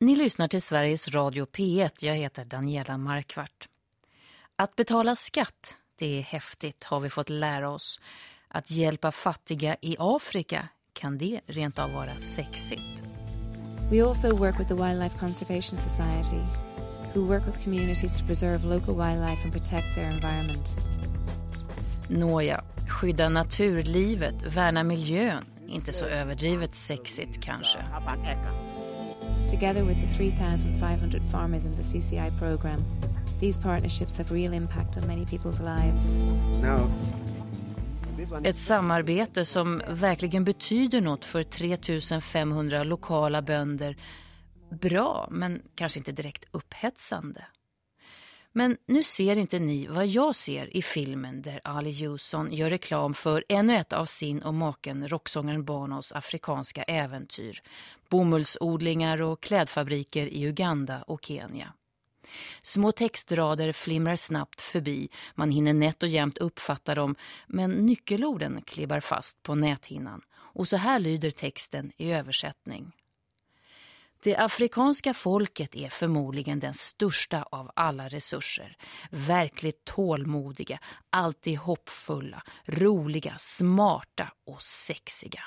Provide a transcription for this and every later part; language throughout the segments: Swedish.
Ni lyssnar till Sveriges Radio P1. Jag heter Daniela Markvart. Att betala skatt, det är häftigt har vi fått lära oss. Att hjälpa fattiga i Afrika kan det rent av vara sexigt. We also work with the Wildlife Conservation Society, who work with communities to preserve local wildlife and protect their environment. Nåja, skydda naturlivet, värna miljön. Inte så överdrivet sexigt kanske. Together with the 3,500 farmers in the CCI program, these partnerships have real impact on many people's lives. No. Ett samarbete som verkligen betyder något för 3500 lokala bönder. Bra, men kanske inte direkt upphetsande. Men nu ser inte ni vad jag ser i filmen där Ali Jusson gör reklam för ännu ett av sin och maken rocksångaren Bonos afrikanska äventyr. Bomullsodlingar och klädfabriker i Uganda och Kenya. Små textrader flimrar snabbt förbi, man hinner nätt och jämt uppfatta dem, men nyckelorden klibbar fast på näthinnan. Och så här lyder texten i översättning. Det afrikanska folket är förmodligen den största av alla resurser. Verkligt tålmodiga, alltid hoppfulla, roliga, smarta och sexiga.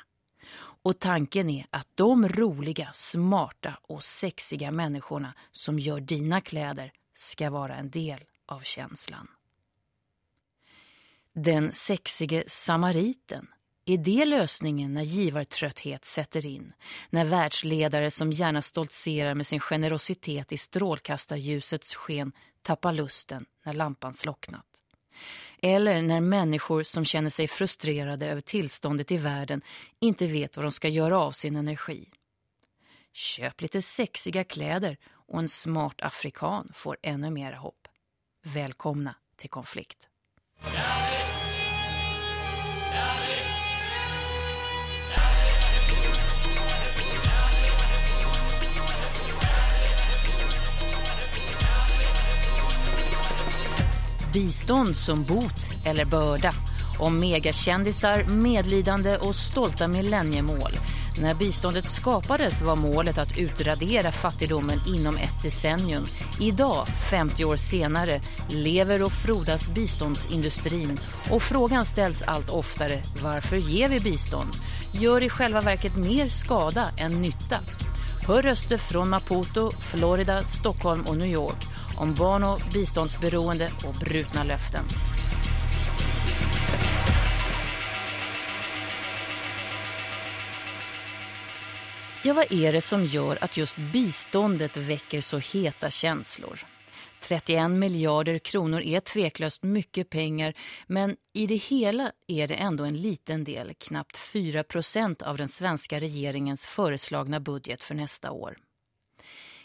Och tanken är att de roliga, smarta och sexiga människorna som gör dina kläder ska vara en del av känslan. Den sexige samariten är det lösningen när givartrötthet sätter in? När världsledare som gärna stoltserar med sin generositet i strålkastarljusets sken tappar lusten när lampan slocknat? Eller när människor som känner sig frustrerade över tillståndet i världen inte vet vad de ska göra av sin energi? Köp lite sexiga kläder och en smart afrikan får ännu mer hopp. Välkomna till konflikt. Bistånd som bot eller börda. Om megakändisar, medlidande och stolta millenniemål. När biståndet skapades var målet att utradera fattigdomen inom ett decennium. Idag, 50 år senare, lever och frodas biståndsindustrin. Och frågan ställs allt oftare, varför ger vi bistånd? Gör i själva verket mer skada än nytta? Hör röster från Maputo, Florida, Stockholm och New York om barn och biståndsberoende och brutna löften. Ja, vad är det som gör att just biståndet väcker så heta känslor? 31 miljarder kronor är tveklöst mycket pengar men i det hela är det ändå en liten del, knappt 4 procent av den svenska regeringens föreslagna budget för nästa år.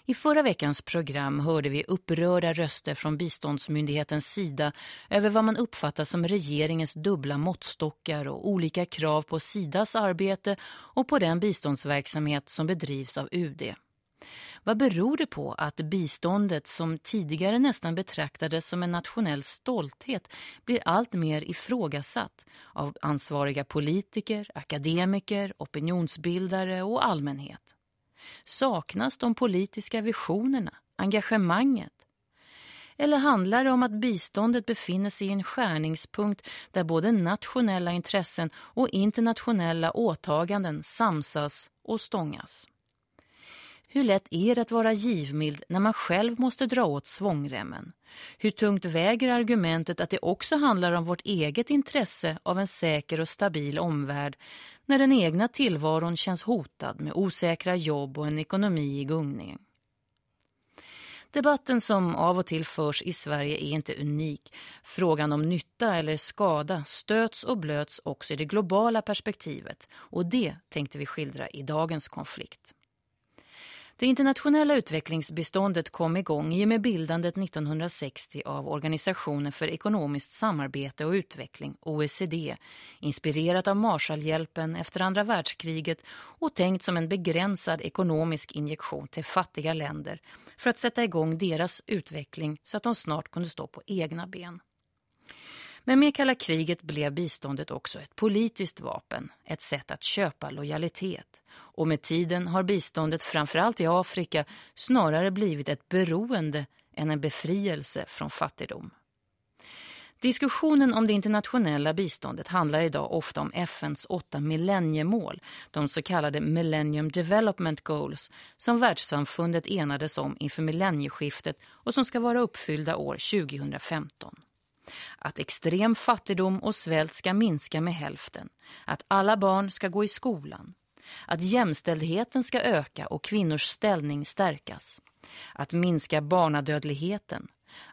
I förra veckans program hörde vi upprörda röster från biståndsmyndighetens sida över vad man uppfattar som regeringens dubbla måttstockar och olika krav på Sidas arbete och på den biståndsverksamhet som bedrivs av UD. Vad beror det på att biståndet som tidigare nästan betraktades som en nationell stolthet blir allt mer ifrågasatt av ansvariga politiker, akademiker, opinionsbildare och allmänhet? Saknas de politiska visionerna, engagemanget? Eller handlar det om att biståndet befinner sig i en skärningspunkt där både nationella intressen och internationella åtaganden samsas och stångas? Hur lätt är det att vara givmild när man själv måste dra åt svångremmen? Hur tungt väger argumentet att det också handlar om vårt eget intresse av en säker och stabil omvärld när den egna tillvaron känns hotad med osäkra jobb och en ekonomi i gungning? Debatten som av och till förs i Sverige är inte unik. Frågan om nytta eller skada stöts och blöts också i det globala perspektivet och det tänkte vi skildra i dagens konflikt. Det internationella utvecklingsbiståndet kom igång i och med bildandet 1960 av Organisationen för ekonomiskt samarbete och utveckling, OECD, inspirerat av Marshallhjälpen efter andra världskriget och tänkt som en begränsad ekonomisk injektion till fattiga länder för att sätta igång deras utveckling så att de snart kunde stå på egna ben. Men med kalla kriget blev biståndet också ett politiskt vapen, ett sätt att köpa lojalitet. Och med tiden har biståndet framförallt i Afrika snarare blivit ett beroende än en befrielse från fattigdom. Diskussionen om det internationella biståndet handlar idag ofta om FNs åtta millenniemål, de så kallade Millennium Development Goals, som världssamfundet enades om inför millennieskiftet och som ska vara uppfyllda år 2015. Att extrem fattigdom och svält ska minska med hälften, att alla barn ska gå i skolan, att jämställdheten ska öka och kvinnors ställning stärkas, att minska barnadödligheten,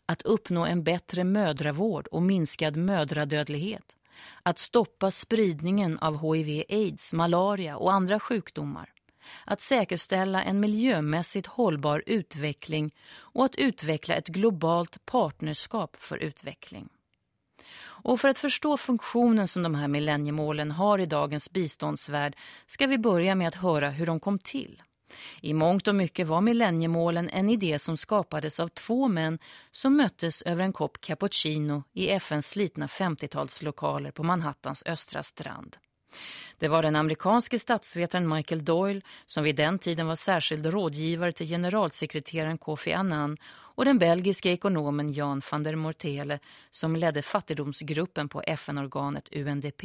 att uppnå en bättre mödravård och minskad mödradödlighet, att stoppa spridningen av HIV, aids, malaria och andra sjukdomar, att säkerställa en miljömässigt hållbar utveckling och att utveckla ett globalt partnerskap för utveckling. Och för att förstå funktionen som de här millenniemålen har i dagens biståndsvärld ska vi börja med att höra hur de kom till. I mångt och mycket var millenniemålen en idé som skapades av två män som möttes över en kopp cappuccino i FNs slitna 50-talslokaler på Manhattans östra strand. Det var den amerikanske statsvetaren Michael Doyle som vid den tiden var särskild rådgivare till generalsekreteraren Kofi Annan och den belgiska ekonomen Jan van der Mortele som ledde fattigdomsgruppen på FN-organet UNDP.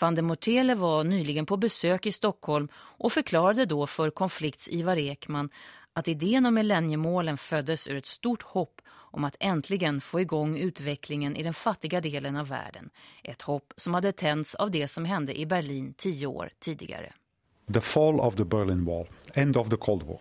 Van der Mortele var nyligen på besök i Stockholm och förklarade då för konflikts Ivar Ekman att idén om millenniemålen föddes ur ett stort hopp om att äntligen få igång utvecklingen i den fattiga delen av världen. Ett hopp som hade tänts av det som hände i Berlin tio år tidigare. The fall of the Berlin Wall, end of the Cold War.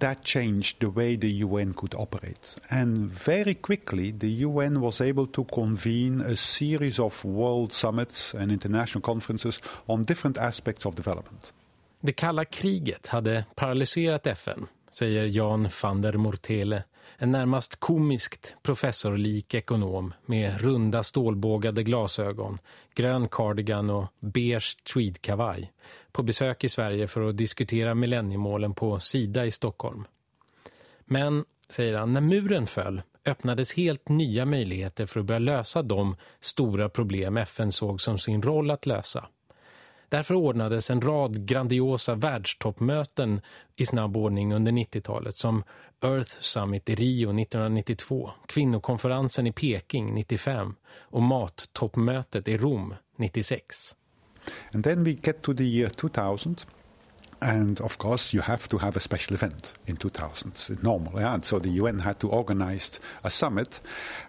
That changed the way the UN could operate. And very quickly, the UN was able to convene a series of world summits and international conferences on different aspects of development. Det kalla kriget hade paralyserat FN, säger Jan van der Mortele, en närmast komiskt professorlik ekonom med runda stålbågade glasögon, grön cardigan och beige tweedkavaj på besök i Sverige för att diskutera millenniemålen på Sida i Stockholm. Men, säger han, när muren föll öppnades helt nya möjligheter för att börja lösa de stora problem FN såg som sin roll att lösa. Därför ordnades en rad grandiosa världstoppmöten i snabb ordning under 90-talet som Earth Summit i Rio 1992, kvinnokonferensen i Peking 95 och mattoppmötet i Rom 96. And then we get to the year 2000 and of course you have to have a special event in 2000 normally yeah? so the UN had to organize a summit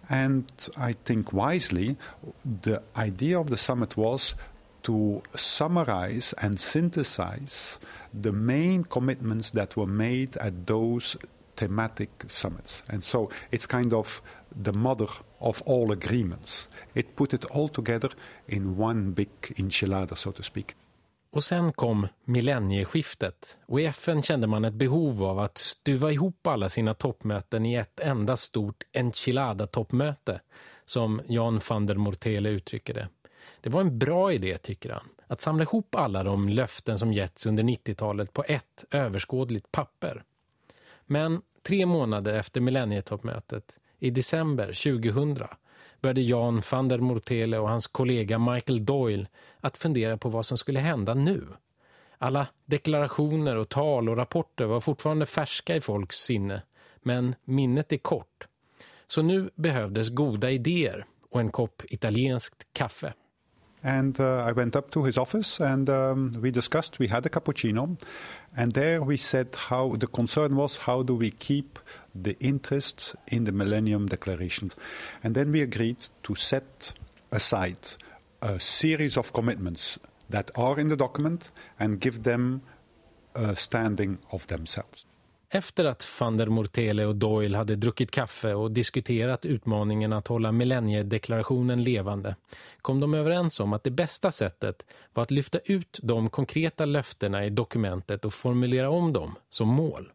and I think wisely the idea of the summit was to summarize and synthesize the main commitments that were made at those thematic summits. And so it's kind of the mother of all agreements. It put it all together in one big enchilada, so to speak. Och sen kom millennieskiftet och i FN kände man ett behov av att stuva ihop alla sina toppmöten i ett enda stort enchilada-toppmöte, som Jan van der Mortele uttrycker det. Det var en bra idé, tycker han, att samla ihop alla de löften som getts under 90-talet på ett överskådligt papper. Men tre månader efter millennietoppmötet, i december 2000, började Jan van der Mortele och hans kollega Michael Doyle att fundera på vad som skulle hända nu. Alla deklarationer och tal och rapporter var fortfarande färska i folks sinne, men minnet är kort. Så nu behövdes goda idéer och en kopp italienskt kaffe. And uh, I went up to his office and um, we discussed, we had a cappuccino. And there we said how the concern was how do we keep the interests in the Millennium Declaration. And then we agreed to set aside a series of commitments that are in the document and give them a standing of themselves. Efter att van der Mortele och Doyle hade druckit kaffe och diskuterat utmaningen att hålla millenniedeklarationen levande kom de överens om att det bästa sättet var att lyfta ut de konkreta löftena i dokumentet och formulera om dem som mål.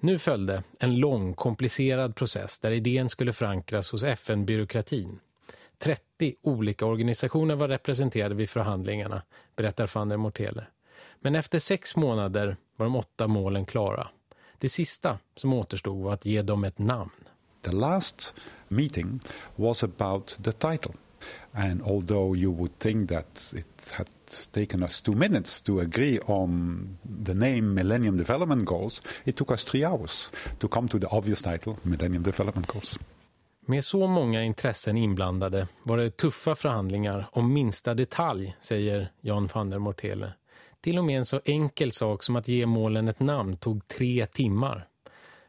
Nu följde en lång, komplicerad process där idén skulle förankras hos FN-byråkratin. 30 olika organisationer var representerade vid förhandlingarna, berättar van der Mortele. Men efter sex månader var de åtta målen klara. Det sista som återstod var att ge dem ett namn. The last meeting was about the title. And although you would think that it had taken us two minutes to agree on the name Millennium Development Goals, it took us three hours to come to the obvious title, Millennium Development Goals. Med så många intressen inblandade var det tuffa förhandlingar om minsta detalj, säger Jan van der Mortele. Till och med en så enkel sak som att ge målen ett namn tog tre timmar.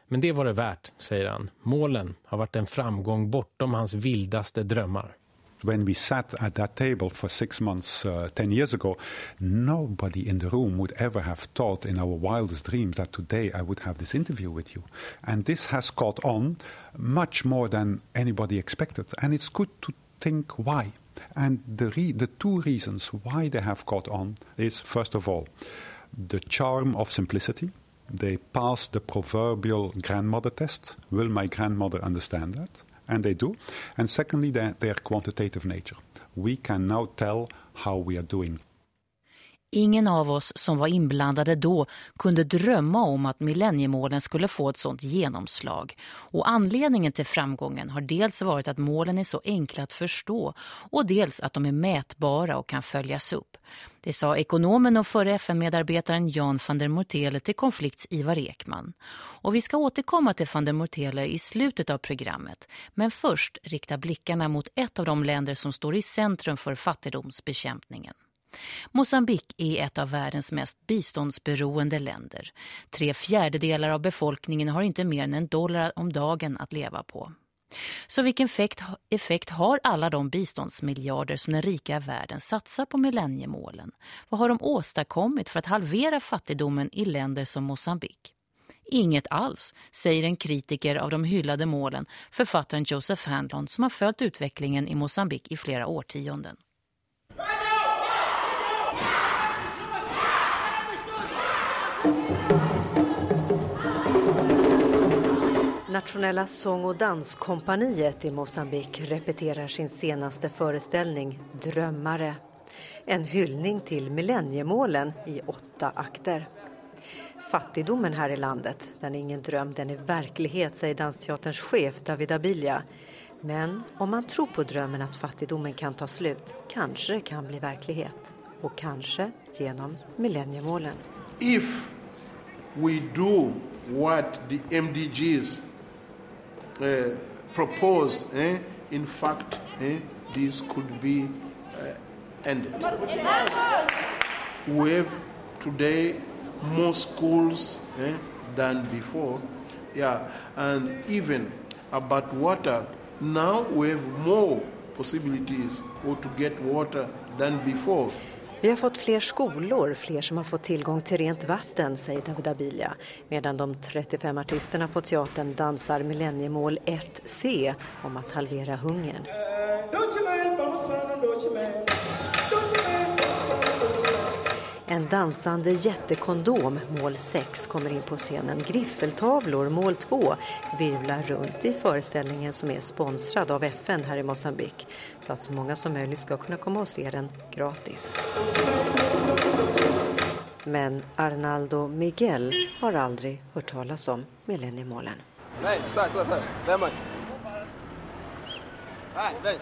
Men det var det värt, säger han. Målen har varit en framgång bortom hans vildaste drömmar. when we sat at that table for six months uh, ten years ago, nobody in the room would ever have thought in our wildest dreams that today I would have this interview with you. And this has caught on much more than anybody expected. And it's good to think why. And the, re- the two reasons why they have caught on is, first of all, the charm of simplicity. They pass the proverbial grandmother test. Will my grandmother understand that? and they do. And secondly, their, their quantitative nature. We can now tell how we are doing. Ingen av oss som var inblandade då kunde drömma om att millenniemålen skulle få ett sådant genomslag. Och anledningen till framgången har dels varit att målen är så enkla att förstå och dels att de är mätbara och kan följas upp. Det sa ekonomen och förre FN-medarbetaren Jan van der Mortele till konflikts Ivar Ekman. Och vi ska återkomma till van der Mortele i slutet av programmet. Men först rikta blickarna mot ett av de länder som står i centrum för fattigdomsbekämpningen. Mosambik är ett av världens mest biståndsberoende länder. Tre fjärdedelar av befolkningen har inte mer än en dollar om dagen att leva på. Så vilken effekt, effekt har alla de biståndsmiljarder som den rika världen satsar på millenniemålen? Vad har de åstadkommit för att halvera fattigdomen i länder som Mosambik? Inget alls, säger en kritiker av de hyllade målen, författaren Joseph Handlon som har följt utvecklingen i Mosambik i flera årtionden. Nationella sång- och danskompaniet i Mosambik repeterar sin senaste föreställning Drömmare. En hyllning till millenniemålen i åtta akter. Fattigdomen här i landet, den är ingen dröm, den är verklighet, säger Dansteaterns chef David Abilia. Men om man tror på drömmen att fattigdomen kan ta slut, kanske det kan bli verklighet. Och kanske genom millenniemålen. If we do what the MDGs uh, propose, eh, in fact, eh, this could be uh, ended. We have today more schools eh, than before, yeah, and even about water. Now we have more possibilities or to get water than before. Vi har fått fler skolor, fler som har fått tillgång till rent vatten, säger David Abilia, Medan de 35 artisterna på teatern dansar millenniemål 1C om att halvera hungern. En dansande jättekondom, mål 6, kommer in på scenen. Griffeltavlor, mål 2, virvlar runt i föreställningen som är sponsrad av FN här i Mosambik så att så många som möjligt ska kunna komma och se den gratis. Men Arnaldo Miguel har aldrig hört talas om millenniemålen. Nej, så här, så här, så Nej, nej.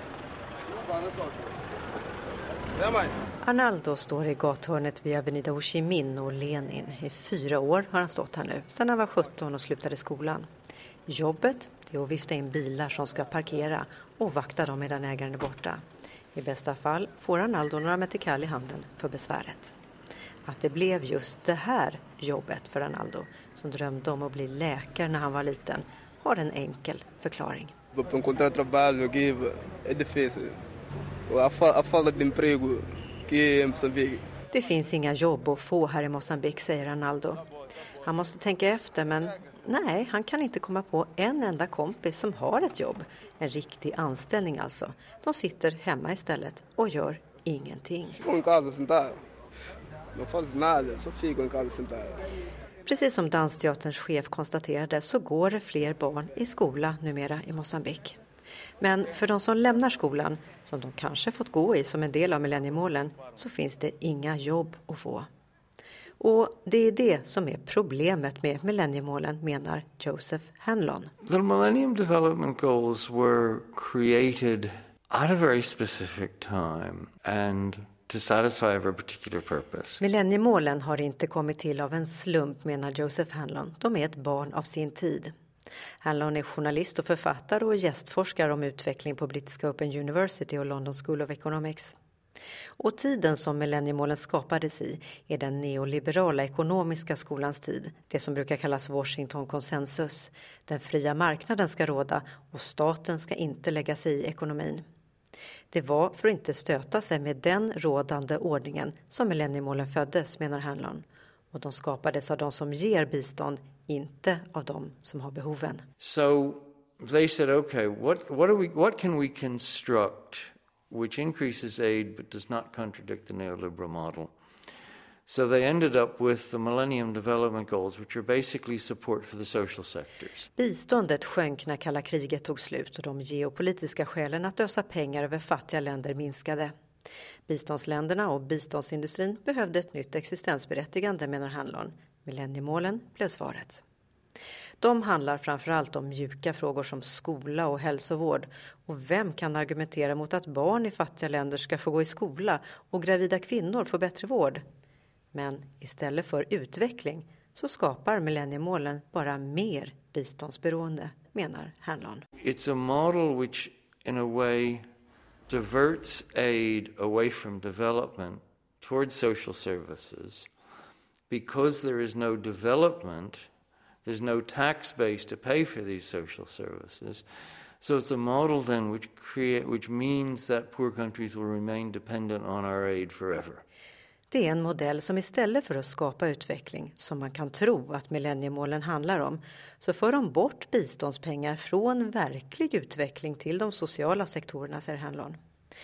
Arnaldo står i gathörnet vid Avenida Ho Chi Minh och Lenin. I fyra år har han stått här nu, sedan han var 17 och slutade skolan. Jobbet är att vifta in bilar som ska parkera och vakta dem medan ägaren är borta. I bästa fall får Arnaldo några metikal i handen för besväret. Att det blev just det här jobbet för Arnaldo, som drömde om att bli läkare när han var liten, har en enkel förklaring. Para encontrar trabalho aqui é difícil. A a falta de emprego aqui em Moçambique. Det finns inga jobb att få här i Mosambik, säger Arnaldo. Han måste tänka efter, men nej, han kan inte komma på en enda kompis som har ett jobb. En riktig anställning alltså. De sitter hemma istället och gör ingenting. Precis som Dansteaterns chef konstaterade så går det fler barn i skola numera i Mosambik. Men för de som lämnar skolan, som de kanske fått gå i som en del av millenniemålen, så finns det inga jobb att få. Och det är det som är problemet med millenniemålen, menar Joseph Hanlon. The Millennium Development Goals were created at a very specific time and to satisfy a particular purpose. Millenniemålen har inte kommit till av en slump, menar Joseph Hanlon. De är ett barn av sin tid. Hanlon är journalist och författare och gästforskare om utveckling på brittiska Open University och London School of Economics. Och tiden som millenniemålen skapades i är den neoliberala ekonomiska skolans tid, det som brukar kallas Washington konsensus. Den fria marknaden ska råda och staten ska inte lägga sig i ekonomin. Det var för att inte stöta sig med den rådande ordningen som millenniemålen föddes, menar Hanlon. Och de skapades av de som ger bistånd, inte av de som har behoven. So they said, okay, what, what, are we, what can we construct which increases aid but does not contradict the neoliberal model. So they ended up with the Millennium Development Goals, which are basically support for the social sectors. Biståndet sjönk när kalla kriget tog slut och de geopolitiska skälen att ösa pengar över fattiga länder minskade. Biståndsländerna och biståndsindustrin behövde ett nytt existensberättigande, menar Hanlon. Millenniemålen blev svaret. De handlar framförallt om mjuka frågor som skola och hälsovård. Och vem kan argumentera mot att barn i fattiga länder ska få gå i skola och gravida kvinnor få bättre vård? Men istället för utveckling så skapar millenniemålen bara mer biståndsberoende, menar Hanlon. It's a model which in a way diverts aid away from development towards social services because there is no development There's no tax base to pay for these social services. So it's a model then which, create, which means that poor countries will remain dependent on our aid forever. Det är en modell som istället för att skapa utveckling, som man kan tro att millenniemålen handlar om, så för de bort biståndspengar från verklig utveckling till de sociala sektorerna, säger Hanlon.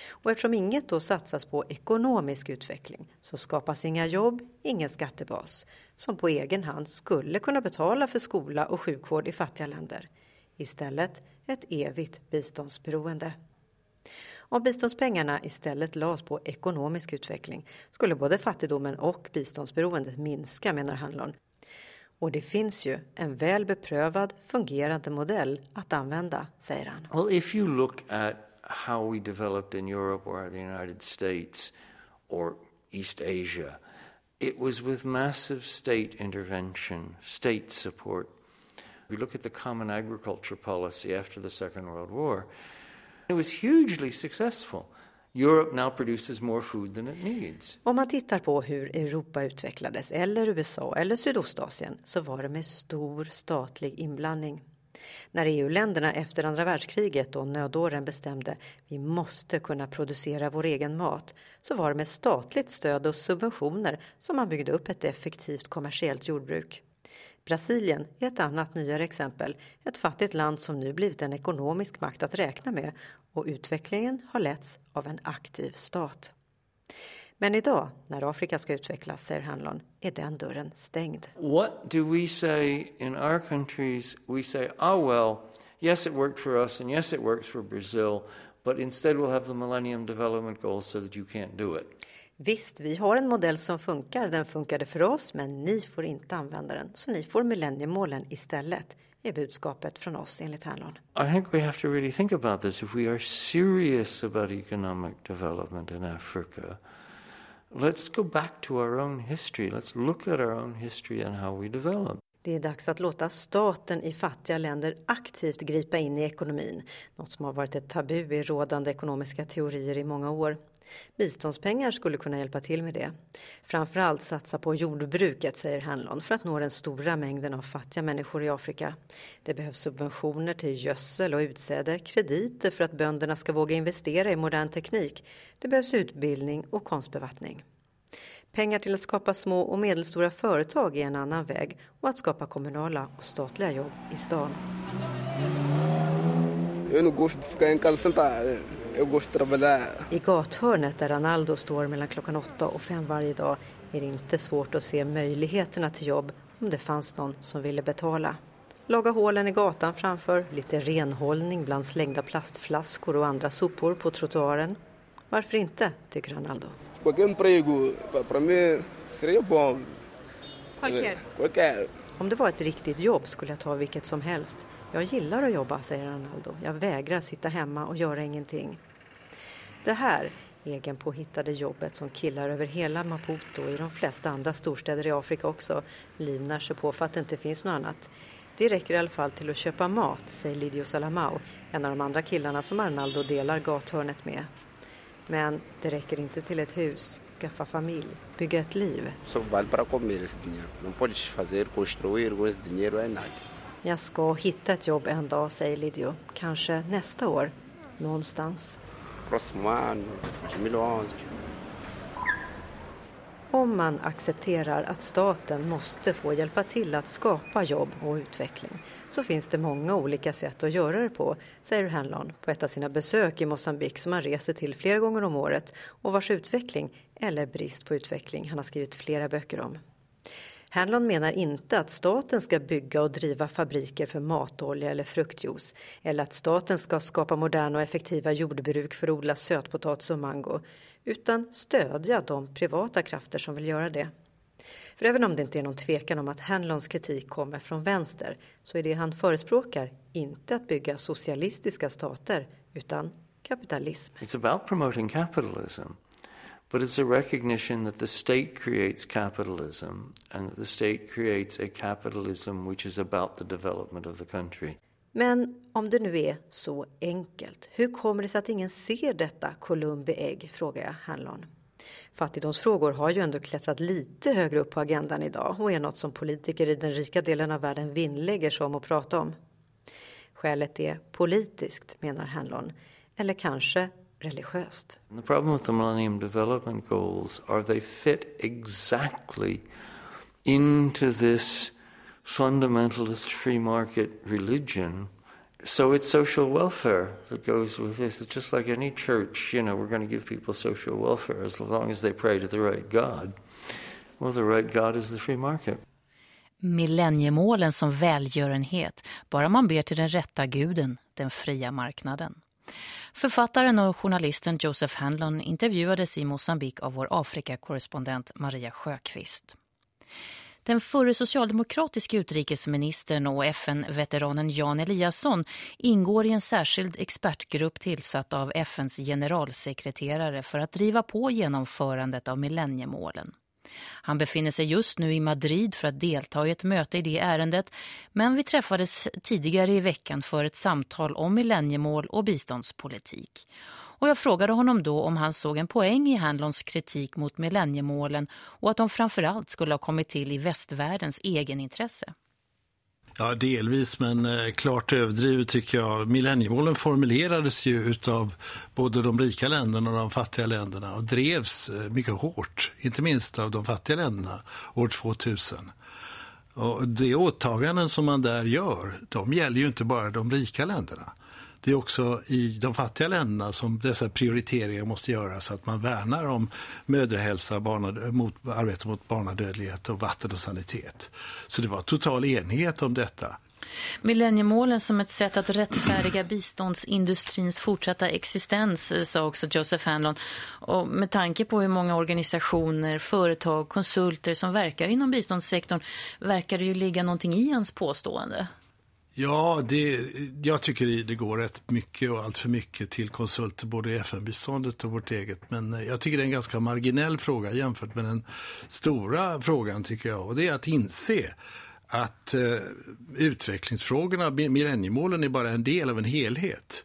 Och eftersom inget då satsas på ekonomisk utveckling så skapas inga jobb, ingen skattebas som på egen hand skulle kunna betala för skola och sjukvård i fattiga länder. Istället ett evigt biståndsberoende. Om biståndspengarna istället lades på ekonomisk utveckling skulle både fattigdomen och biståndsberoendet minska, menar Hanlon. Och det finns ju en väl beprövad, fungerande modell att använda, säger han. Well, if you look at how we developed in Europe or the United States or East Asia, it was with massive state intervention, state support. We look at the common agriculture policy after the Second World War. It was hugely successful. Europe now produces more food than it needs. Om man tittar på hur Europa utvecklades, eller USA eller Sydostasien, så var det med stor statlig inblandning. När EU-länderna efter andra världskriget och nödåren bestämde vi måste kunna producera vår egen mat så var det med statligt stöd och subventioner som man byggde upp ett effektivt kommersiellt jordbruk. Brasilien är ett annat nyare exempel, ett fattigt land som nu blivit en ekonomisk makt att räkna med och utvecklingen har letts av en aktiv stat. Men idag, när Afrika ska utvecklas, säger Hanlon, är den dörren stängd. What do we say in our countries? We say, oh well, yes it worked for us and yes it works for Brazil, but instead we'll have the Millennium Development Goals so that you can't do it. Visst, vi har en modell som funkar. Den funkade för oss, men ni får inte använda den. Så ni får millenniemålen istället, är budskapet från oss enligt Hanlon. I think we have to really think about this. If we are serious about economic development in Africa, Let's go back to our own history. Let's look at our own history and how we develop. Det är dags att låta staten i fattiga länder aktivt gripa in i ekonomin, något som har varit ett tabu i rådande ekonomiska teorier i många år. Biståndspengar skulle kunna hjälpa till med det. Framförallt satsa på jordbruket, säger Hanlon, för att nå den stora mängden av fattiga människor i Afrika. Det behövs subventioner till gödsel och utsäde, krediter för att bönderna ska våga investera i modern teknik. Det behövs utbildning och konstbevattning. Pengar till att skapa små och medelstora företag är en annan väg och att skapa kommunala och statliga jobb i stan. I gathörnet där Ronaldo står mellan klockan åtta och fem varje dag är det inte svårt att se möjligheterna till jobb om det fanns någon som ville betala. Laga hålen i gatan framför, lite renhållning bland slängda plastflaskor och andra sopor på trottoaren. Varför inte, tycker Ronaldo. Qualquer emprego, para mim, seria bom. Qualquer. Qualquer. Om det var ett riktigt jobb skulle jag ta vilket som helst. Jag gillar att jobba, säger Arnaldo. Jag vägrar sitta hemma och göra ingenting. Det här egenpåhittade jobbet som killar över hela Maputo och i de flesta andra storstäder i Afrika också livnar sig på för att det inte finns något annat. Det räcker i alla fall till att köpa mat, säger Lidio Salamao, en av de andra killarna som Arnaldo delar gathörnet med. Men det räcker inte till ett hus, skaffa familj, bygga ett liv. Jag ska hitta ett jobb en dag, säger Lidio. Kanske nästa år, någonstans. Om man accepterar att staten måste få hjälpa till att skapa jobb och utveckling så finns det många olika sätt att göra det på, säger Hanlon på ett av sina besök i Mosambik som han reser till flera gånger om året och vars utveckling, eller brist på utveckling, han har skrivit flera böcker om. Hanlon menar inte att staten ska bygga och driva fabriker för matolja eller fruktjuice eller att staten ska skapa moderna och effektiva jordbruk för att odla sötpotatis och mango utan stödja de privata krafter som vill göra det. För även om det inte är någon tvekan om att Hanlons kritik kommer från vänster så är det han förespråkar inte att bygga socialistiska stater utan kapitalism. It's about promoting capitalism, but it's a recognition that the state creates capitalism and that the state creates a capitalism which is about the development of the country. Men om det nu är så enkelt, hur kommer det sig att ingen ser detta Columbi ägg, frågar jag Hanlon. Fattigdomsfrågor har ju ändå klättrat lite högre upp på agendan idag och är något som politiker i den rika delen av världen vinnlägger sig om att prata om. Skälet är politiskt, menar Hanlon, eller kanske religiöst. Problemet the problem with the Millennium Development Goals are they fit exactly into this fundamentalist free market religion. So it's social welfare that goes with this. It's just like any church, you know, we're going to give people social welfare as long as they pray to the right God. Well, the right God is the free market. Millenniemålen som välgörenhet, bara man ber till den rätta guden, den fria marknaden. Författaren och journalisten Joseph Handlon intervjuades i Mosambik av vår Afrika-korrespondent Maria Sjöqvist. Den förre socialdemokratiska utrikesministern och FN-veteranen Jan Eliasson ingår i en särskild expertgrupp tillsatt av FNs generalsekreterare för att driva på genomförandet av millenniemålen. Han befinner sig just nu i Madrid för att delta i ett möte i det ärendet men vi träffades tidigare i veckan för ett samtal om millenniemål och biståndspolitik. Och jag frågade honom då om han såg en poäng i Handlons kritik mot millenniemålen och att de framförallt skulle ha kommit till i västvärldens egenintresse. Ja, delvis, men eh, klart överdrivet tycker jag. Millenniemålen formulerades ju av både de rika länderna och de fattiga länderna och drevs eh, mycket hårt, inte minst av de fattiga länderna, år 2000. Och de åtaganden som man där gör, de gäller ju inte bara de rika länderna. Det är också i de fattiga länderna som dessa prioriteringar måste göras. Att man värnar om mödrahälsa, barnad, mot, arbete mot barnadödlighet och vatten och sanitet. Så det var total enighet om detta. Millenniemålen som ett sätt att rättfärdiga biståndsindustrins fortsatta existens, eh, sa också Joseph Hanlon. Och med tanke på hur många organisationer, företag, konsulter som verkar inom biståndssektorn verkar det ju ligga någonting i hans påstående. Ja, det, jag tycker det går rätt mycket och allt för mycket till konsulter, både i FN-biståndet och vårt eget. Men eh, jag tycker det är en ganska marginell fråga jämfört med den stora frågan tycker jag. Och det är att inse att eh, utvecklingsfrågorna, millenniemålen är bara en del av en helhet.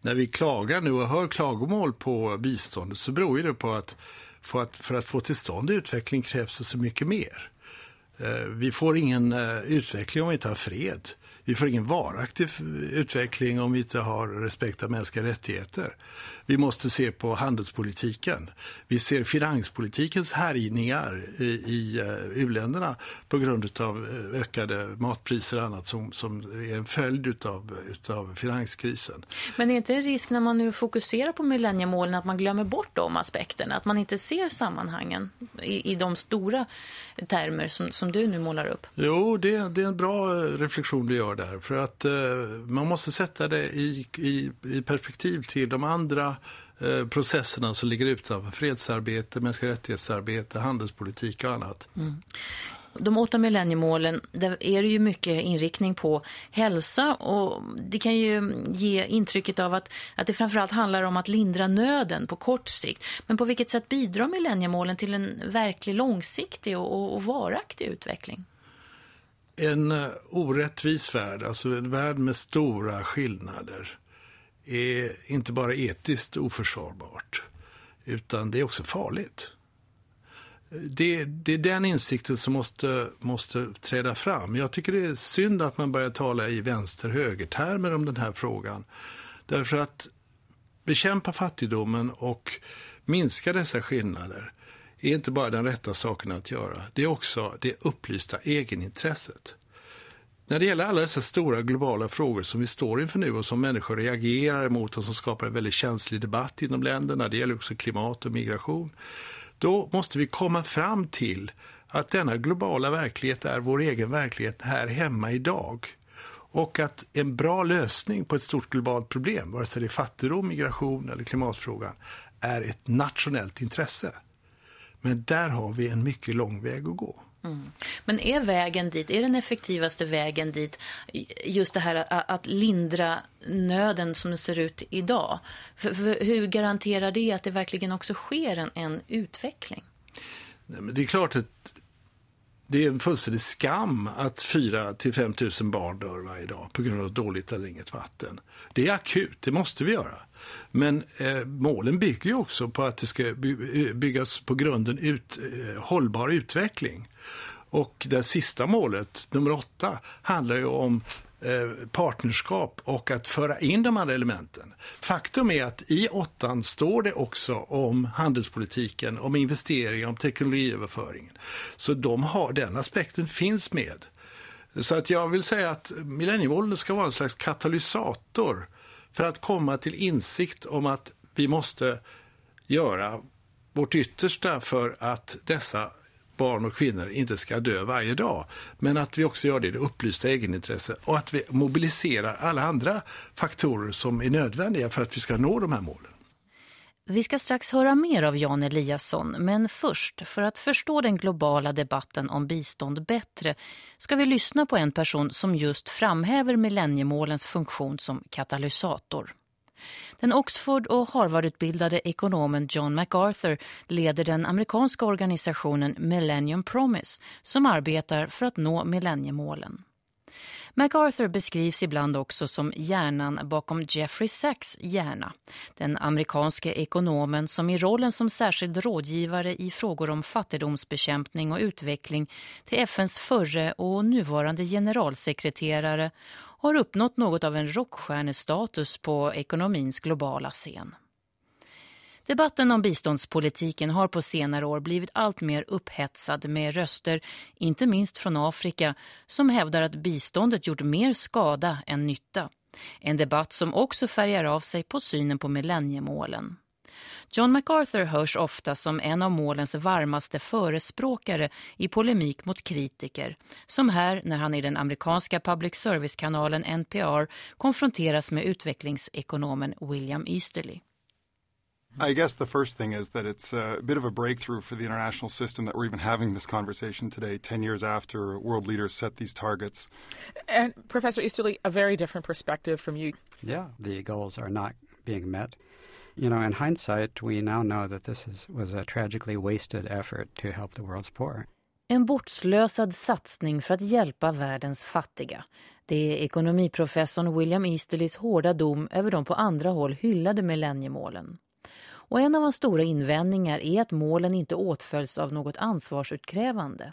När vi klagar nu och hör klagomål på biståndet så beror det på att för, att för att få till stånd utveckling krävs det så mycket mer. Eh, vi får ingen eh, utveckling om vi inte har fred. Vi får ingen varaktig utveckling om vi inte har respekt av mänskliga rättigheter. Vi måste se på handelspolitiken. Vi ser finanspolitikens härjningar i, i uh, u-länderna på grund av ökade matpriser och annat som, som är en följd utav, utav finanskrisen. Men är inte en risk när man nu fokuserar på millenniemålen att man glömmer bort de aspekterna? Att man inte ser sammanhangen i, i de stora termer som, som du nu målar upp? Jo, det, det är en bra reflektion du gör där. För att eh, man måste sätta det i, i, i perspektiv till de andra eh, processerna som ligger utanför fredsarbete, mänskliga rättighetsarbete, handelspolitik och annat. Mm. de åtta millenniemålen, där är det ju mycket inriktning på hälsa och det kan ju ge intrycket av att, att det framförallt handlar om att lindra nöden på kort sikt. Men på vilket sätt bidrar millenniemålen till en verklig långsiktig och, och, och varaktig utveckling? En eh, orättvis värld, alltså en värld med stora skillnader, är inte bara etiskt oförsvarbart, utan det är också farligt det, det, är den insikten som måste, måste träda fram. Jag tycker det är synd att man börjar tala i vänster-höger-termer om den här frågan. Därför att bekämpa fattigdomen och minska dessa skillnader är inte bara den rätta saken att göra. Det är också det upplysta egenintresset. När det gäller alla dessa stora globala frågor som vi står inför nu och som människor reagerar emot och som skapar en väldigt känslig debatt inom länderna, det gäller också klimat och migration, då måste vi komma fram till att denna globala verklighet är vår egen verklighet här hemma idag. Och att en bra lösning på ett stort globalt problem, vare sig det är fattigdom, migration eller klimatfrågan, är ett nationellt intresse. Men där har vi en mycket lång väg att gå. Mm. Men är vägen dit, är den effektivaste vägen dit just det här att, att lindra nöden som det ser ut idag? För, för hur garanterar det att det verkligen också sker en, en utveckling? Nej, men det är klart att det är en fullständig skam att 4 till 5 000 barn dör varje dag på grund av dåligt eller inget vatten. Det är akut, det måste vi göra. Men eh, målen bygger ju också på att det ska eh, byggas på grunden ut, eh, hållbar utveckling. Och det sista målet, nummer åtta, handlar ju om eh, partnerskap och att föra in de andra elementen. Faktum är att i åttan står det också om handelspolitiken, om investeringar, om teknologiöverföringen. Så de har, den aspekten finns med. Så att jag vill säga att millenniemålen ska vara en slags katalysator för att komma till insikt om att vi måste göra vårt yttersta för att dessa barn och kvinnor inte ska dö varje dag. Men att vi också gör det i det upplysta egenintresse och att vi mobiliserar alla andra faktorer som är nödvändiga för att vi ska nå de här målen. Vi ska strax höra mer av Jan Eliasson, men först, för att förstå den globala debatten om bistånd bättre, ska vi lyssna på en person som just framhäver millenniemålens funktion som katalysator. Den Oxford- och Harvard-utbildade ekonomen John MacArthur leder den amerikanska organisationen Millennium Promise som arbetar för att nå millenniemålen. MacArthur beskrivs ibland också som hjärnan bakom Jeffrey Sachs hjärna. Den amerikanske ekonomen som i rollen som särskild rådgivare i frågor om fattigdomsbekämpning och utveckling till FNs förre och nuvarande generalsekreterare har uppnått något av en rockstjärnestatus på ekonomins globala scen. Debatten om biståndspolitiken har på senare år blivit allt mer upphetsad med röster, inte minst från Afrika, som hävdar att biståndet gjort mer skada än nytta. En debatt som också färgar av sig på synen på millenniemålen. John MacArthur hörs ofta som en av målens varmaste förespråkare i polemik mot kritiker, som här när han i den amerikanska public service-kanalen NPR konfronteras med utvecklingsekonomen William Easterly. I guess the first thing is that it's a bit of a breakthrough for the international system that we're even having this conversation today, 10 years after world leaders set these targets. And Professor Easterly, a very different perspective from you. Yeah, the goals are not being met. You know, in hindsight, we now know that this is, was a tragically wasted effort to help the world's poor. En bortslösad satsning för att hjälpa världens fattiga. Det är ekonomiprofessorn William Easterlys hårda dom över de på andra håll hyllade millenniemålen. Och en av hans stora invändningar är att målen inte åtföljs av något ansvarsutkrävande.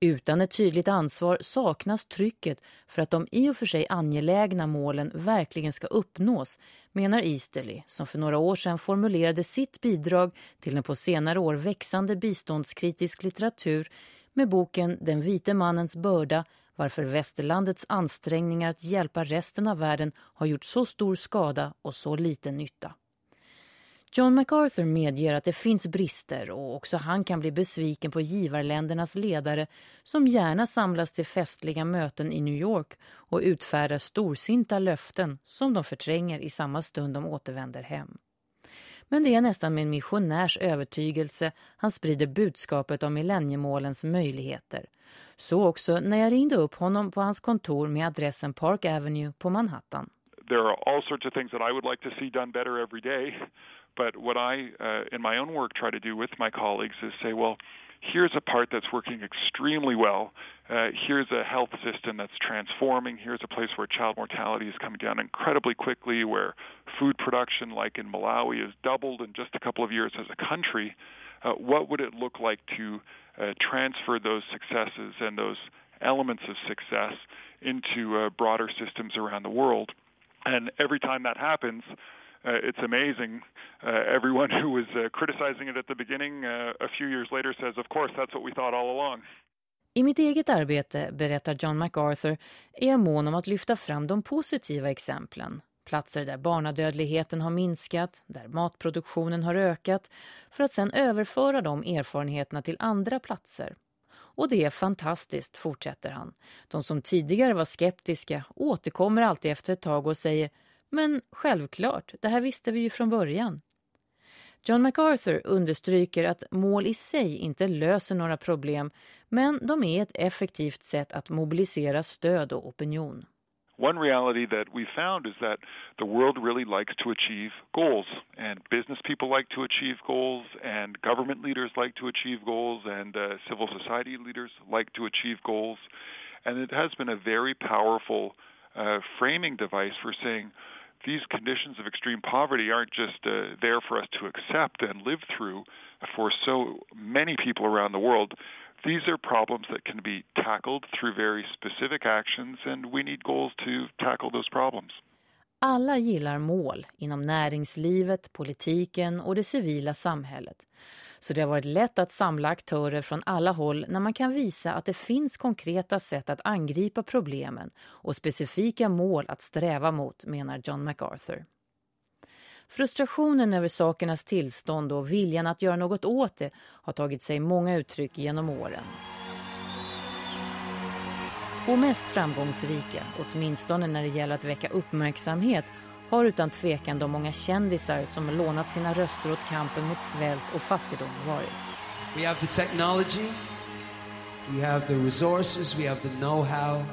Utan ett tydligt ansvar saknas trycket för att de i och för sig angelägna målen verkligen ska uppnås, menar Easterly, som för några år sedan formulerade sitt bidrag till en på senare år växande biståndskritisk litteratur med boken Den vite mannens börda, varför västerlandets ansträngningar att hjälpa resten av världen har gjort så stor skada och så liten nytta. John MacArthur medger att det finns brister och också han kan bli besviken på givarländernas ledare som gärna samlas till festliga möten i New York och utfärdar storsinta löften som de förtränger i samma stund de återvänder hem. Men det är nästan med en missionärs övertygelse han sprider budskapet om millenniemålens möjligheter. Så också när jag ringde upp honom på hans kontor med adressen Park Avenue på Manhattan. There are all sorts of things that I would like to see done better every day. But what I, uh, in my own work, try to do with my colleagues is say, well, here's a part that's working extremely well. Uh, here's a health system that's transforming. Here's a place where child mortality is coming down incredibly quickly, where food production, like in Malawi, has doubled in just a couple of years as a country. Uh, what would it look like to uh, transfer those successes and those elements of success into uh, broader systems around the world? And every time that happens, Uh, it's amazing. Uh, everyone who was uh, criticizing it at the beginning, uh, a few years later, says, "Of course, that's what we thought all along." I mitt eget arbete, berättar John MacArthur, är jag mån om att lyfta fram de positiva exemplen. Platser där barnadödligheten har minskat, där matproduktionen har ökat, för att sedan överföra de erfarenheterna till andra platser. Och det är fantastiskt, fortsätter han. De som tidigare var skeptiska återkommer alltid efter ett tag och säger men självklart, det här visste vi ju från början. John MacArthur understryker att mål i sig inte löser några problem, men de är ett effektivt sätt att mobilisera stöd och opinion. One reality that we found is that the world really likes to achieve goals, and business people like to achieve goals, and government leaders like to achieve goals, and uh, civil society leaders like to achieve goals. And it has been a very powerful uh, framing device for saying, these conditions of extreme poverty aren't just uh, there for us to accept and live through for so many people around the world. These are problems that can be tackled through very specific actions and we need goals to tackle those problems. Alla gillar mål inom näringslivet, politiken och det civila samhället. Så det har varit lätt att samla aktörer från alla håll när man kan visa att det finns konkreta sätt att angripa problemen och specifika mål att sträva mot, menar John MacArthur. Frustrationen över sakernas tillstånd och viljan att göra något åt det har tagit sig många uttryck genom åren. Och mest framgångsrika, åtminstone när det gäller att väcka uppmärksamhet, har utan tvekan de många kändisar som lånat sina röster åt kampen mot svält och fattigdom varit. We have the technology, we have the resources, we have the know-how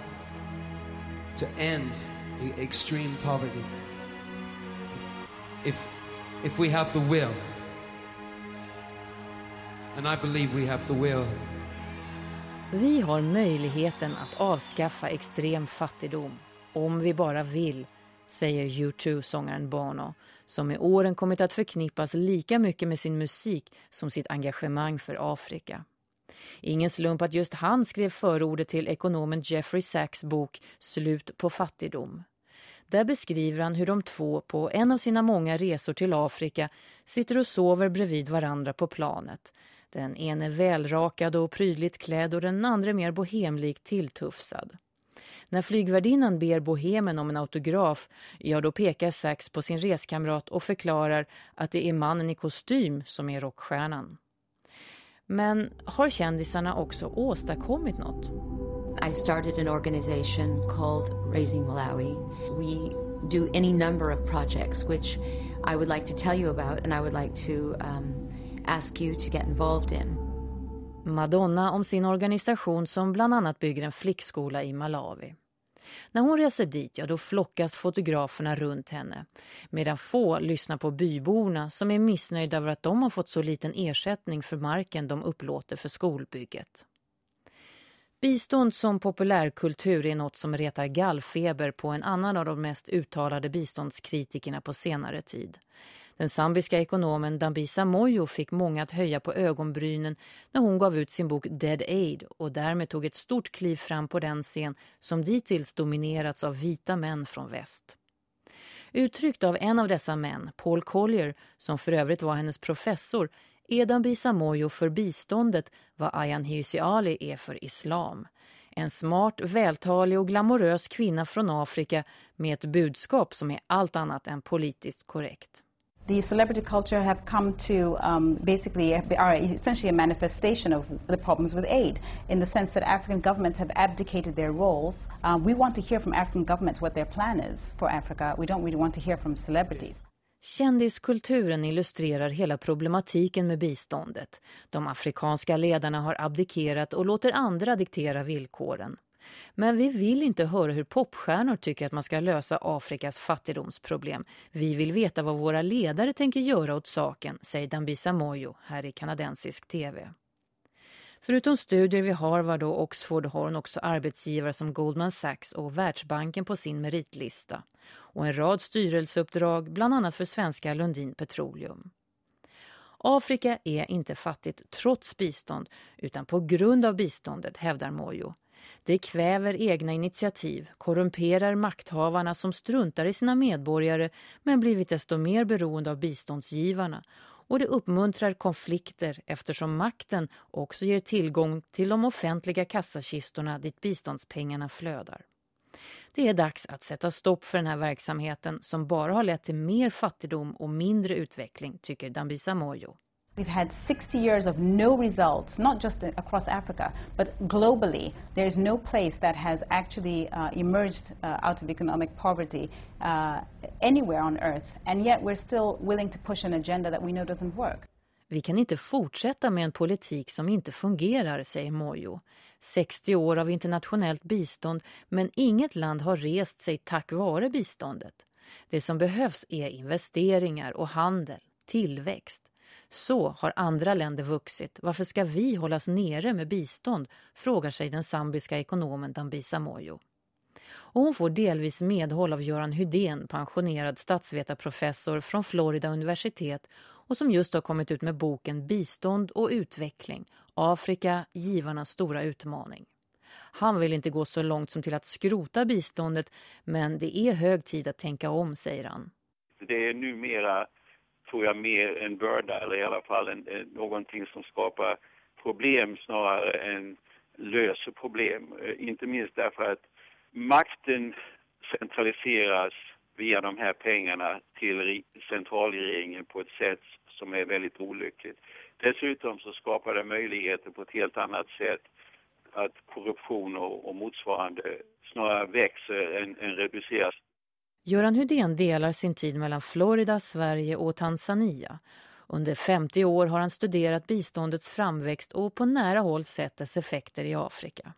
to end extreme poverty. If, if we have the will, and I believe we have the will. Vi har möjligheten att avskaffa extrem fattigdom, om vi bara vill, säger U2-sångaren Bono, som med åren kommit att förknippas lika mycket med sin musik som sitt engagemang för Afrika. Ingen slump att just han skrev förordet till ekonomen Jeffrey Sachs bok Slut på fattigdom. Där beskriver han hur de två på en av sina många resor till Afrika sitter och sover bredvid varandra på planet. Den ene välrakad och prydligt klädd och den andra mer bohemlikt tilltufsad. När flygvärdinnan ber bohemen om en autograf, ja då pekar Sachs på sin reskamrat och förklarar att det är mannen i kostym som är rockstjärnan. Men har kändisarna också åstadkommit något? I started an organization called Raising Malawi. We do any number of projects which I would like to tell you about and I would like to um, ask you to get involved in. Madonna om sin organisation som bland annat bygger en flickskola i Malawi. När hon reser dit, ja då flockas fotograferna runt henne. Medan få lyssnar på byborna som är missnöjda över att de har fått så liten ersättning för marken de upplåter för skolbygget. Bistånd som populärkultur är något som retar gallfeber på en annan av de mest uttalade biståndskritikerna på senare tid. Den zambiska ekonomen Dambisa Moyo fick många att höja på ögonbrynen när hon gav ut sin bok Dead Aid och därmed tog ett stort kliv fram på den scen som dittills dominerats av vita män från väst. Uttryckt av en av dessa män, Paul Collier, som för övrigt var hennes professor, är Dambisa Moyo för biståndet vad Ayan Hirsi Ali är för islam. En smart, vältalig och glamorös kvinna från Afrika med ett budskap som är allt annat än politiskt korrekt the celebrity culture have come to um, basically are essentially a manifestation of the problems with aid in the sense that African governments have abdicated their roles. Um, we want to hear from African governments what their plan is for Africa. We don't really want to hear from celebrities. Kändiskulturen illustrerar hela problematiken med biståndet. De afrikanska ledarna har abdikerat och låter andra diktera villkoren. Men vi vill inte höra hur popstjärnor tycker att man ska lösa Afrikas fattigdomsproblem. Vi vill veta vad våra ledare tänker göra åt saken, säger Dambisa Moyo här i kanadensisk tv. Förutom studier vid Harvard och Oxford har hon också arbetsgivare som Goldman Sachs och Världsbanken på sin meritlista. Och en rad styrelseuppdrag, bland annat för svenska Lundin Petroleum. Afrika är inte fattigt trots bistånd utan på grund av biståndet, hävdar Mojo. Det kväver egna initiativ, korrumperar makthavarna som struntar i sina medborgare men blivit desto mer beroende av biståndsgivarna och det uppmuntrar konflikter eftersom makten också ger tillgång till de offentliga kassakistorna dit biståndspengarna flödar. Det är dags att sätta stopp för den här verksamheten som bara har lett till mer fattigdom och mindre utveckling, tycker Dambisa Mojo. We've had 60 years of no results, not just across Africa, but globally. There is no place that has actually uh, emerged uh, out of economic poverty uh, anywhere on earth. And yet we're still willing to push an agenda that we know doesn't work. Vi kan inte fortsätta med en politik som inte fungerar, säger Mojo. 60 år av internationellt bistånd, men inget land har rest sig tack vare biståndet. Det som behövs är investeringar och handel, tillväxt. Så har andra länder vuxit. Varför ska vi hållas nere med bistånd? frågar sig den zambiska ekonomen Dambisa Moyo. Och hon får delvis medhåll av Göran Hydén, pensionerad statsvetarprofessor från Florida universitet och som just har kommit ut med boken Bistånd och utveckling. Afrika, givarnas stora utmaning. Han vill inte gå så långt som till att skrota biståndet men det är hög tid att tänka om, säger han. Det är numera tror jag mer en börda eller i alla fall en, en, någonting som skapar problem snarare än löser problem. Eh, inte minst därför att makten centraliseras via de här pengarna till centralregeringen på ett sätt som är väldigt olyckligt. Dessutom så skapar det möjligheter på ett helt annat sätt att korruption och, och motsvarande snarare växer än, än reduceras. Göran Hudén delar sin tid mellan Florida, Sverige och Tanzania. Under 50 år har han studerat biståndets framväxt och på nära håll sett dess effekter i Afrika.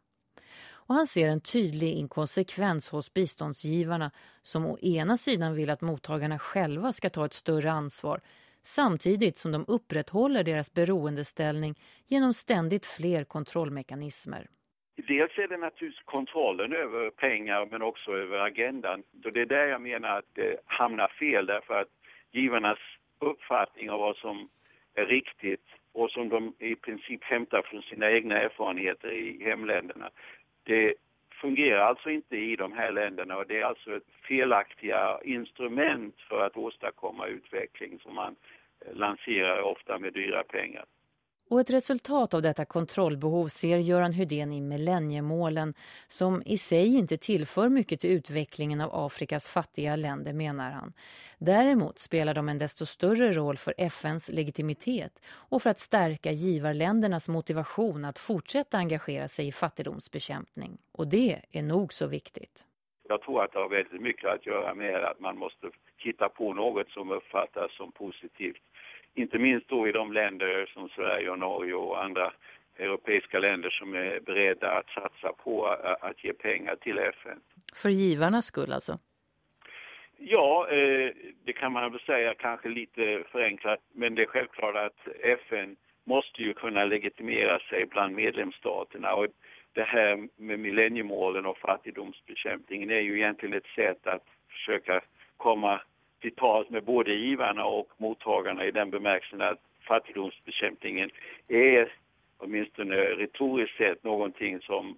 Och han ser en tydlig inkonsekvens hos biståndsgivarna som å ena sidan vill att mottagarna själva ska ta ett större ansvar samtidigt som de upprätthåller deras beroendeställning genom ständigt fler kontrollmekanismer. Dels är det naturligtvis kontrollen över pengar men också över agendan. Och det är där jag menar att det hamnar fel därför att givarnas uppfattning av vad som är riktigt och som de i princip hämtar från sina egna erfarenheter i hemländerna. Det fungerar alltså inte i de här länderna och det är alltså ett felaktiga instrument för att åstadkomma utveckling som man eh, lanserar ofta med dyra pengar. Och ett resultat av detta kontrollbehov ser Göran Hydén i millenniemålen som i sig inte tillför mycket till utvecklingen av Afrikas fattiga länder menar han. Däremot spelar de en desto större roll för FNs legitimitet och för att stärka givarländernas motivation att fortsätta engagera sig i fattigdomsbekämpning. Och det är nog så viktigt. Jag tror att det har väldigt mycket att göra med att man måste hitta på något som uppfattas som positivt inte minst då i de länder som Sverige och Norge och andra europeiska länder som är beredda att satsa på att ge pengar till FN. För givarnas skull alltså? Ja, eh, det kan man väl säga kanske lite förenklat, men det är självklart att FN måste ju kunna legitimera sig bland medlemsstaterna och det här med millenniemålen och fattigdomsbekämpningen är ju egentligen ett sätt att försöka komma till tals med både givarna och mottagarna i den bemärkelsen att fattigdomsbekämpningen är åtminstone retoriskt sett någonting som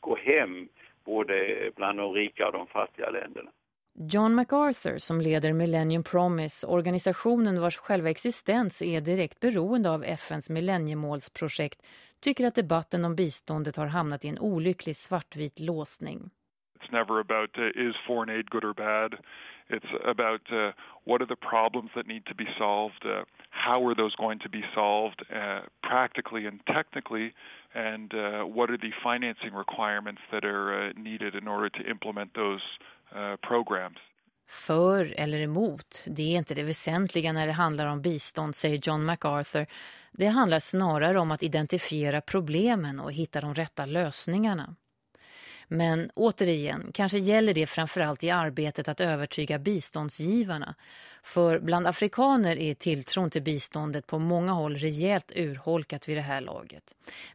går hem både bland de rika och de fattiga länderna. John MacArthur som leder Millennium Promise, organisationen vars själva existens är direkt beroende av FNs millenniemålsprojekt, tycker att debatten om biståndet har hamnat i en olycklig svartvit låsning. It's never about uh, is foreign aid good or bad. It's about uh, what are the problems that need to be solved, uh, how are those going to be solved uh, practically and technically, and uh, what are the financing requirements that are uh, needed in order to implement those uh, programs. För eller emot, det är inte det väsentliga när det handlar om bistånd, säger John MacArthur. Det handlar snarare om att identifiera problemen och hitta de rätta lösningarna. Men återigen, kanske gäller det framförallt i arbetet att övertyga biståndsgivarna. För bland afrikaner är tilltron till biståndet på många håll rejält urholkat vid det här laget.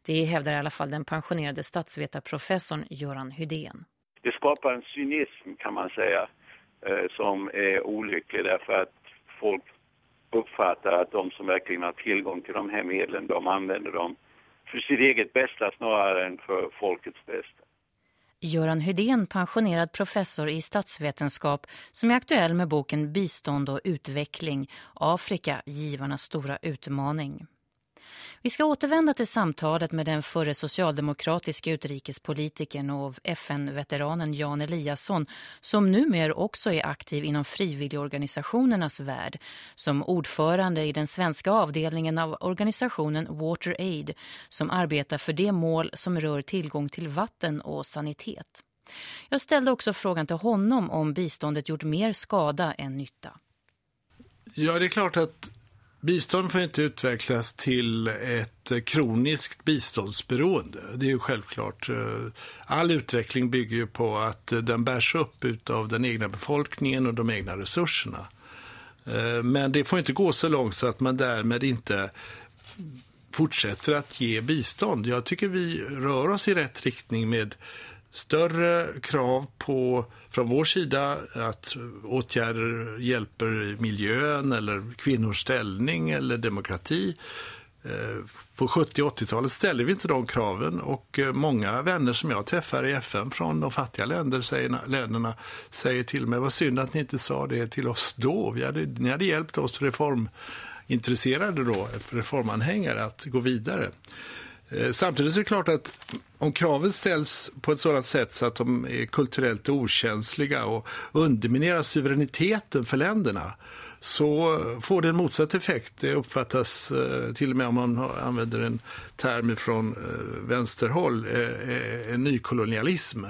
Det hävdar i alla fall den pensionerade statsvetarprofessorn Göran Hydén. Det skapar en cynism kan man säga eh, som är olycklig därför att folk uppfattar att de som verkligen har tillgång till de här medlen, de använder dem för sitt eget bästa snarare än för folkets bästa. Göran Hydén, pensionerad professor i statsvetenskap som är aktuell med boken Bistånd och utveckling, Afrika, givarnas stora utmaning. Vi ska återvända till samtalet med den förre socialdemokratiska utrikespolitikern och FN-veteranen Jan Eliasson som numera också är aktiv inom frivilligorganisationernas värld som ordförande i den svenska avdelningen av organisationen Wateraid som arbetar för det mål som rör tillgång till vatten och sanitet. Jag ställde också frågan till honom om biståndet gjort mer skada än nytta. Ja, det är klart att Bistånd får inte utvecklas till ett eh, kroniskt biståndsberoende. Det är ju självklart. Eh, all utveckling bygger ju på att eh, den bärs upp av den egna befolkningen och de egna resurserna. Men det får inte gå så långt så att man därmed inte fortsätter att ge bistånd. Jag tycker vi rör oss i rätt riktning med större krav på från vår sida att åtgärder hjälper miljön eller kvinnors ställning eller demokrati. Eh, på 70- 80-talet ställde vi inte de kraven och eh, många vänner som jag träffar i FN från de fattiga länder, säger, länderna säger till mig vad synd att ni inte sa det till oss då. Vi hade, ni hade hjälpt oss reformintresserade då, reformanhängare att gå vidare. Eh, samtidigt är det klart att om kraven ställs på ett sådant sätt så att de är kulturellt okänsliga och underminerar suveräniteten för länderna så får det en motsatt effekt. Det uppfattas eh, till och med om man använder en term från eh, vänsterhåll, en nykolonialism.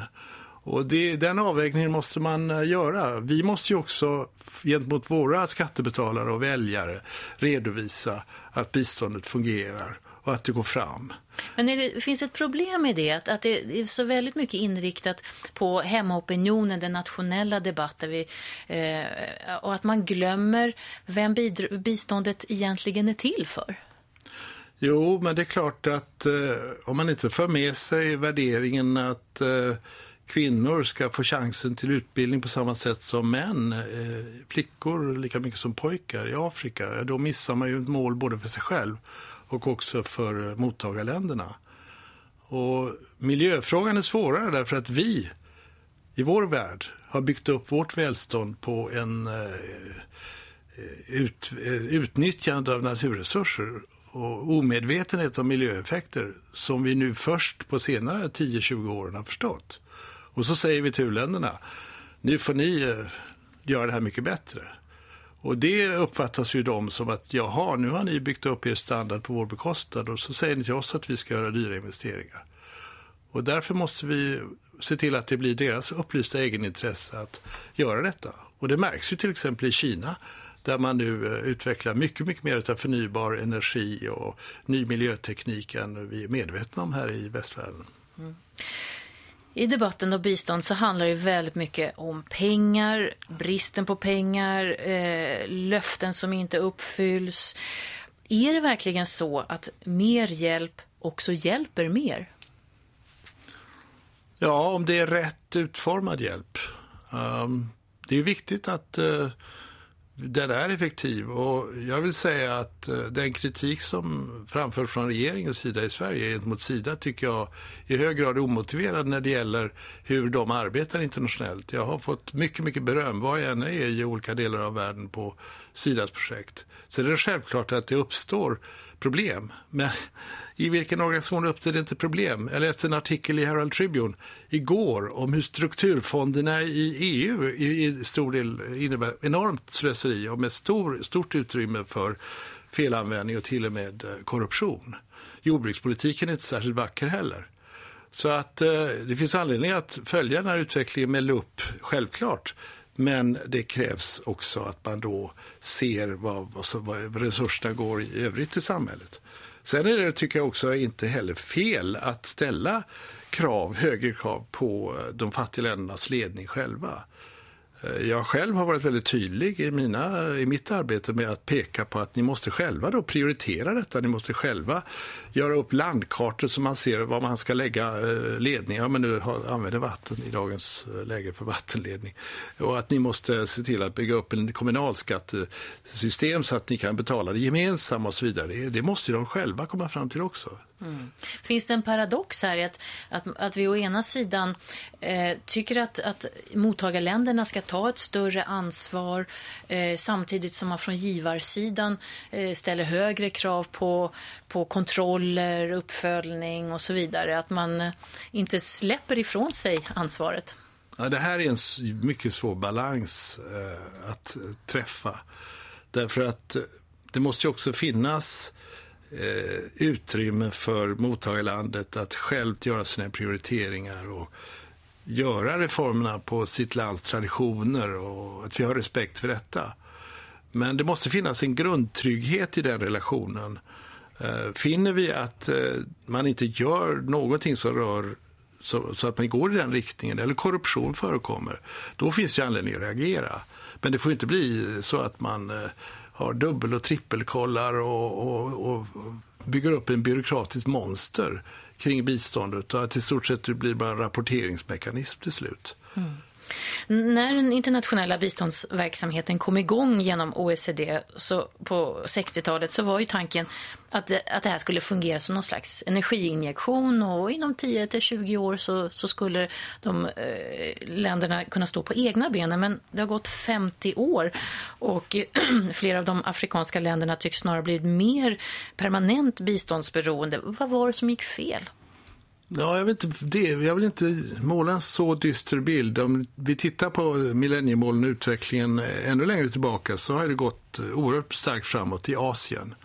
Och det, den avvägningen måste man göra. Vi måste ju också gentemot våra skattebetalare och väljare redovisa att biståndet fungerar och att det går fram. Men det finns ett problem med det, att, att det är så väldigt mycket inriktat på hemmaopinionen, den nationella debatten vi, eh, och att man glömmer vem biståndet egentligen är till för. Jo, men det är klart att eh, om man inte för med sig värderingen att eh, kvinnor ska få chansen till utbildning på samma sätt som män, eh, flickor lika mycket som pojkar i Afrika, då missar man ju ett mål både för sig själv och också för eh, mottagarländerna. Och miljöfrågan är svårare därför att vi i vår värld har byggt upp vårt välstånd på en eh, eh, ut, utnyttjande av naturresurser och omedvetenhet om miljöeffekter som vi nu först på senare 10-20 åren har förstått. Och så säger vi till u-länderna, nu får ni göra det här mycket bättre. Och det uppfattas ju de som att jaha, nu har ni byggt upp er standard på vår bekostnad och så säger ni till oss att vi ska göra dyra investeringar. Och därför måste vi se till att det blir deras upplysta egenintresse att göra detta. Och det märks ju till exempel i Kina där man nu eh, utvecklar mycket, mycket mer av förnybar energi och ny miljöteknik än vi är medvetna om här i västvärlden. Mm. I debatten om bistånd så handlar det väldigt mycket om pengar, bristen på pengar, eh, löften som inte uppfylls. Är det verkligen så att mer hjälp också hjälper mer? Ja, om det är rätt utformad hjälp. Um, det är viktigt att uh, den är effektiv och jag vill säga att eh, den kritik som framförs från regeringens sida i Sverige gentemot Sida tycker jag i hög grad är omotiverad när det gäller hur de arbetar internationellt. Jag har fått mycket, mycket beröm vad jag än är i olika delar av världen på Sidas projekt. Så det är självklart att det uppstår problem. Men i vilken organisation uppstår det inte problem? Jag läste en artikel i Herald Tribune igår om hur strukturfonderna i EU i stor del innebär enormt slöseri och med stor, stort utrymme för felanvändning och till och med eh, korruption. Jordbrukspolitiken är inte särskilt vacker heller. Så att eh, det finns anledning att följa den här utvecklingen med lupp, självklart. Men det krävs också att man då ser vad, vad resurserna går i övrigt i samhället. Sen är det, tycker jag också, inte heller fel att ställa krav, högre krav på de fattiga ländernas ledning själva. Eh, jag själv har varit väldigt tydlig i, mina, i mitt arbete med att peka på att ni måste själva då prioritera detta. Ni måste själva göra upp landkartor så man ser var man ska lägga eh, ledningar. ledningar, man nu använder vatten i dagens eh, läge för vattenledning. Och att ni måste se till att bygga upp en kommunalskattesystem så att ni kan betala det gemensamt och så vidare. Det, det måste de själva komma fram till också. Mm. Finns det en paradox här i att, att, att vi å ena sidan eh, tycker att, att mottagarländerna ska ta ett större ansvar eh, samtidigt som man från givarsidan eh, ställer högre krav på, på kontroller, uppföljning och så vidare. Att man eh, inte släpper ifrån sig ansvaret. Ja, det här är en mycket svår balans eh, att träffa. Därför att eh, det måste ju också finnas eh, utrymme för mottagarlandet att självt göra sina prioriteringar och göra reformerna på sitt lands traditioner och att vi har respekt för detta. Men det måste finnas en grundtrygghet i den relationen. Eh, finner vi att eh, man inte gör någonting som rör så, så, att man går i den riktningen, eller korruption förekommer, då finns det anledning att reagera. Men det får inte bli så att man eh, har dubbel och trippelkollar och, och, och bygger upp en byråkratiskt monster kring biståndet och att i stort sett det blir bara en rapporteringsmekanism till slut. Mm. När den internationella biståndsverksamheten kom igång genom OECD så på 60-talet så var ju tanken att det, att det här skulle fungera som någon slags energiinjektion och inom 10-20 år så, så skulle de eh, länderna kunna stå på egna benen. Men det har gått 50 år och flera av de afrikanska länderna tycks snarare blivit mer permanent biståndsberoende. Vad var det som gick fel? Ja, jag, vet inte, det, jag vill inte måla en så dyster bild. Om vi tittar på millenniemålen och utvecklingen eh, ännu längre tillbaka så har det gått eh, oerhört starkt framåt i Asien.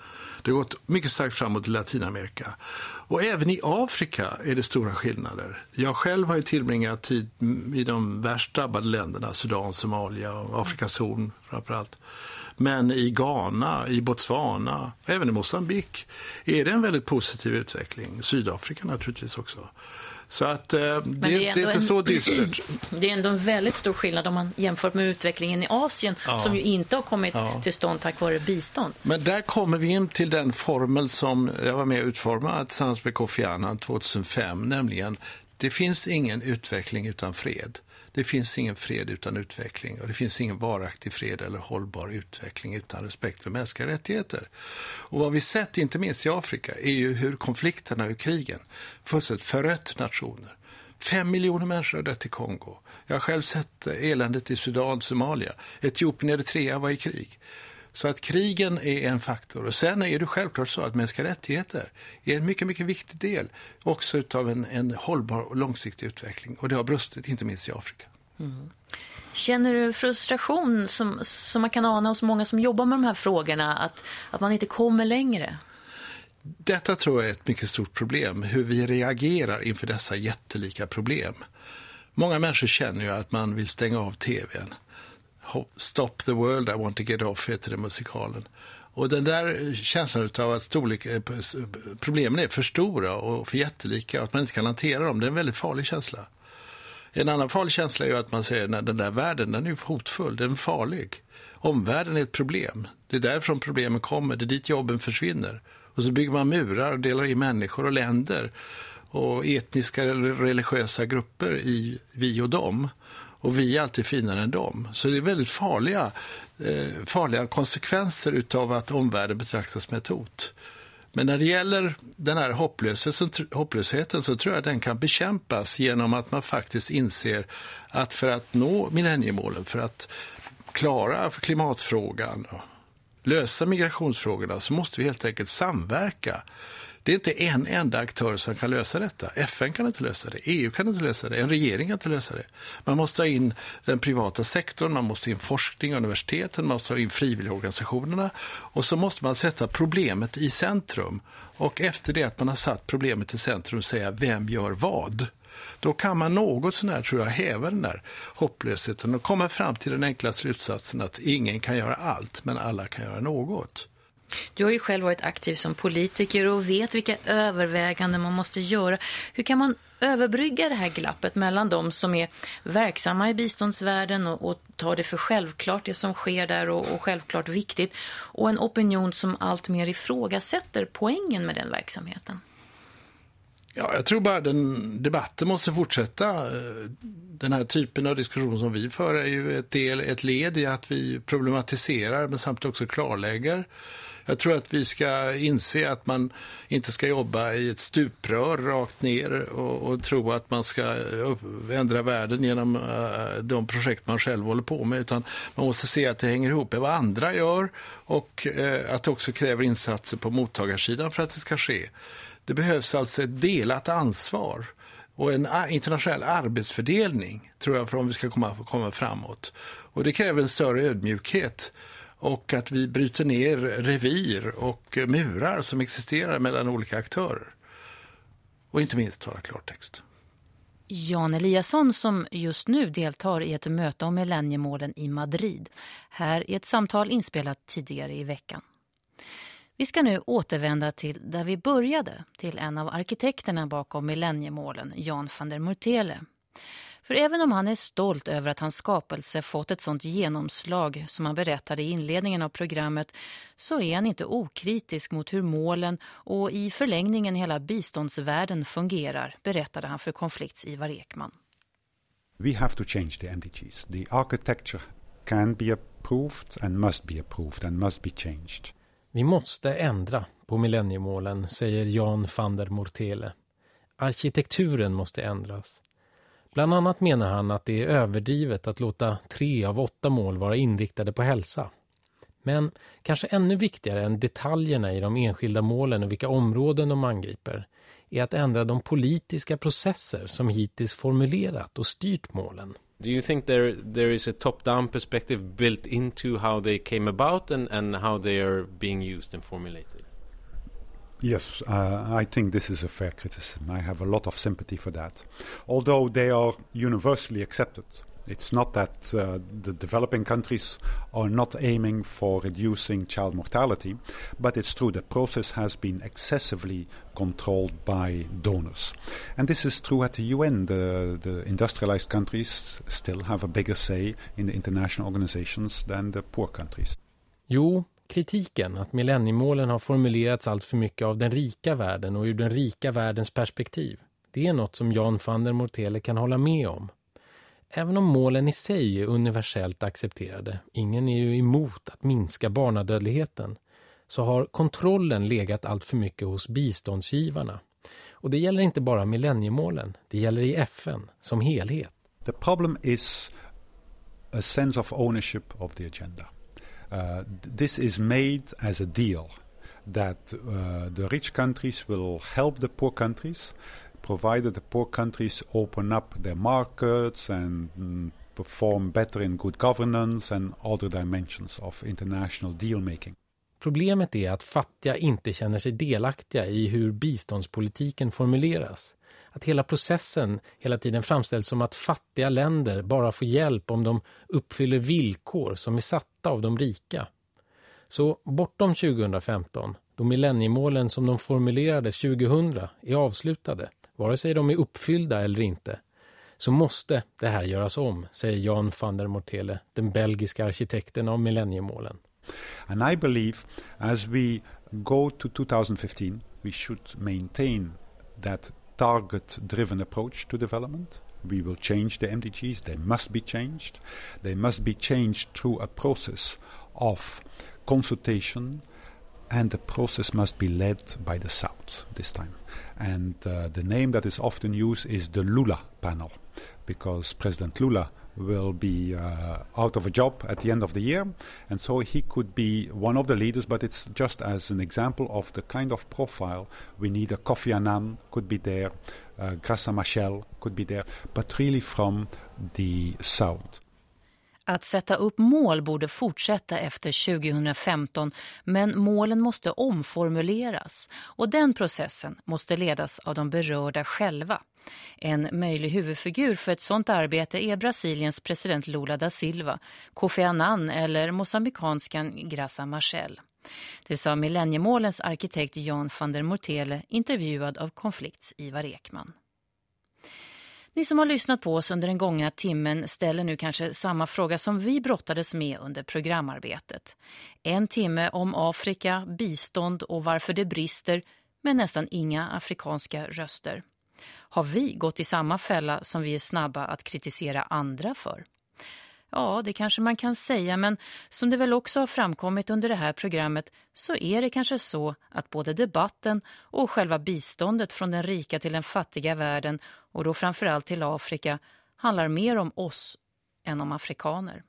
Det har gått mycket starkt framåt i Latinamerika. Och även i Afrika är det stora skillnader. Jag själv har ju tillbringat tid i de värst drabbade länderna, Sudan, Somalia och Afrikas horn framför allt. Men i Ghana, i Botswana, även i Mosambik är det en väldigt positiv utveckling. Sydafrika naturligtvis också. Så att eh, det, det, är, det är inte en, så dystert. Det är ändå en väldigt stor skillnad om man jämför med utvecklingen i Asien ja. som ju inte har kommit ja. till stånd tack vare bistånd. Men där kommer vi in till den formel som jag var med och utformade tillsammans med Kofi Annan 2005, nämligen det finns ingen utveckling utan fred. Det finns ingen fred utan utveckling och det finns ingen varaktig fred eller hållbar utveckling utan respekt för mänskliga rättigheter. Och vad vi sett, inte minst i Afrika, är ju hur konflikterna och krigen fullständigt förött nationer. Fem miljoner människor har dött i Kongo. Jag har själv sett eländet i Sudan, Somalia. Etiopien och Eritrea var i krig. Så att krigen är en faktor. Och sen är det självklart så att mänskliga rättigheter är en mycket, mycket viktig del också av en, en hållbar och långsiktig utveckling. Och det har brustit, inte minst i Afrika. Mm. Känner du frustration som, som man kan ana hos många som jobbar med de här frågorna att, att man inte kommer längre? Detta tror jag är ett mycket stort problem, hur vi reagerar inför dessa jättelika problem. Många människor känner ju att man vill stänga av tvn. Stop the world, I want to get off heter det musikalen. Och den där känslan av att storlek, eh, problemen är för stora och för jättelika och att man inte kan hantera dem, det är en väldigt farlig känsla. En annan farlig känsla är att man säger att den där världen den är hotfull, den är farlig. Omvärlden är ett problem. Det är därifrån problemen kommer, det är dit jobben försvinner. Och så bygger man murar och delar in människor och länder och etniska eller religiösa grupper i vi och dem och vi är alltid finare än dem. Så det är väldigt farliga, eh, farliga konsekvenser av att omvärlden betraktas som ett hot. Men när det gäller den här hopplösheten, hopplösheten så tror jag att den kan bekämpas genom att man faktiskt inser att för att nå millenniemålen, för att klara klimatfrågan och lösa migrationsfrågorna så måste vi helt enkelt samverka det är inte en enda aktör som kan lösa detta. FN kan inte lösa det, EU kan inte lösa det, en regering kan inte lösa det. Man måste ha in den privata sektorn, man måste ha in forskning, universiteten, man måste ha in frivilligorganisationerna och så måste man sätta problemet i centrum. Och efter det att man har satt problemet i centrum säga vem gör vad? Då kan man något sånär, tror jag, häva den där hopplösheten och komma fram till den enkla slutsatsen att ingen kan göra allt, men alla kan göra något. Du har ju själv varit aktiv som politiker och vet vilka överväganden man måste göra. Hur kan man överbrygga det här glappet mellan de som är verksamma i biståndsvärlden och, och tar det för självklart det som sker där och, och självklart viktigt och en opinion som allt mer ifrågasätter poängen med den verksamheten? Ja, jag tror bara den debatten måste fortsätta. Den här typen av diskussion som vi för är ju ett, del, ett led i att vi problematiserar men samtidigt också klarlägger jag tror att vi ska inse att man inte ska jobba i ett stuprör rakt ner och, och tro att man ska ändra världen genom uh, de projekt man själv håller på med. Utan man måste se att det hänger ihop med vad andra gör och uh, att det också kräver insatser på mottagarsidan för att det ska ske. Det behövs alltså ett delat ansvar och en eh, internationell arbetsfördelning tror jag för om vi ska komma, komma framåt. Och det kräver en större ödmjukhet och att vi bryter ner revir och murar som existerar mellan olika aktörer. Och inte minst tala klartext. Jan Eliasson som just nu deltar i ett möte om millenniemålen i Madrid. Här i ett samtal inspelat tidigare i veckan. Vi ska nu återvända till där vi började, till en av arkitekterna bakom millenniemålen, Jan van der Murtele. För även om han är stolt över att hans skapelse fått ett sånt genomslag som han berättade i inledningen av programmet så är han inte okritisk mot hur målen och i förlängningen hela biståndsvärlden fungerar, berättade han för konflikts Ivar Ekman. We have to change the MDGs. The architecture can be approved and must be approved and must be changed. Vi måste ändra på millenniemålen, säger Jan van der Mortele. Arkitekturen måste ändras. Bland annat menar han att det är överdrivet att låta tre av åtta mål vara inriktade på hälsa. Men kanske ännu viktigare än detaljerna i de enskilda målen och vilka områden de angriper är att ändra de politiska processer som hittills formulerat och styrt målen. Do you think there there is a top-down perspective built into how they came about and, and how they are being used and formulated? Yes, uh, I think this is a fair criticism. I have a lot of sympathy for that. Although they are universally accepted. It's not that uh, the developing countries are not aiming for reducing child mortality, but it's true the process has been excessively controlled by donors. And this is true at the UN. The, the industrialized countries still have a bigger say in the international organizations than the poor countries. Jo, kritiken att millenniemålen har formulerats allt för mycket av den rika världen och ur den rika världens perspektiv. Det är något som Jan van der Mortele kan hålla med om. Även om målen i sig är universellt accepterade, ingen är ju emot att minska barnadödligheten, så har kontrollen legat allt för mycket hos biståndsgivarna. Och det gäller inte bara millenniemålen, det gäller i FN som helhet. The problem is a sense of ownership of the agenda. Uh, this is made as a deal that uh, the rich countries will help the poor countries, provided the poor countries open up their markets and mm, perform better in good governance and other dimensions of international deal making. Problemet är att fattiga inte känner sig delaktiga i hur biståndspolitiken formuleras att hela processen hela tiden framställs som att fattiga länder bara får hjälp om de uppfyller villkor som är satta av de rika. Så bortom 2015, då millenniemålen som de formulerades 2000 är avslutade, vare sig de är uppfyllda eller inte, så måste det här göras om, säger Jan van der Mortele, den belgiska arkitekten av millenniemålen. And I believe as we go to 2015, we should maintain that target driven approach to development. We will change the MDGs, they must be changed. They must be changed through a process of consultation, and the process must be led by the South this time. And uh, the name that is often used is the Lula panel, because President Lula will be uh, out of a job at the end of the year. And so he could be one of the leaders, but it's just as an example of the kind of profile we need. A Kofi Annan could be there, uh, Grassa Machel could be there, but really from the South. Att sätta upp mål borde fortsätta efter 2015 men målen måste omformuleras och den processen måste ledas av de berörda själva. En möjlig huvudfigur för ett sådant arbete är Brasiliens president Lula da Silva, Kofi Annan eller mosambikanskan Graça Machel. Det sa millenniemålens arkitekt Jan van der Mortele intervjuad av Konflikts Ivar Ekman. Ni som har lyssnat på oss under den gångna timmen ställer nu kanske samma fråga som vi brottades med under programarbetet. En timme om Afrika, bistånd och varför det brister med nästan inga afrikanska röster. Har vi gått i samma fälla som vi är snabba att kritisera andra för? Ja, det kanske man kan säga, men som det väl också har framkommit under det här programmet så är det kanske så att både debatten och själva biståndet från den rika till den fattiga världen och då framförallt till Afrika handlar mer om oss än om afrikaner.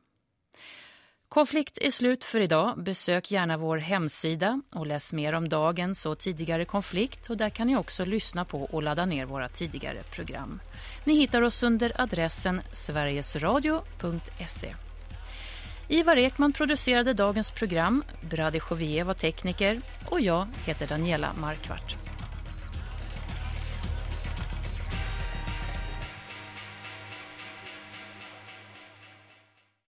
Konflikt är slut för idag. Besök gärna vår hemsida och läs mer om dagens och tidigare konflikt och där kan ni också lyssna på och ladda ner våra tidigare program. Ni hittar oss under adressen sverigesradio.se. Ivar Ekman producerade dagens program, Brady Jovier var tekniker och jag heter Daniela Markvart.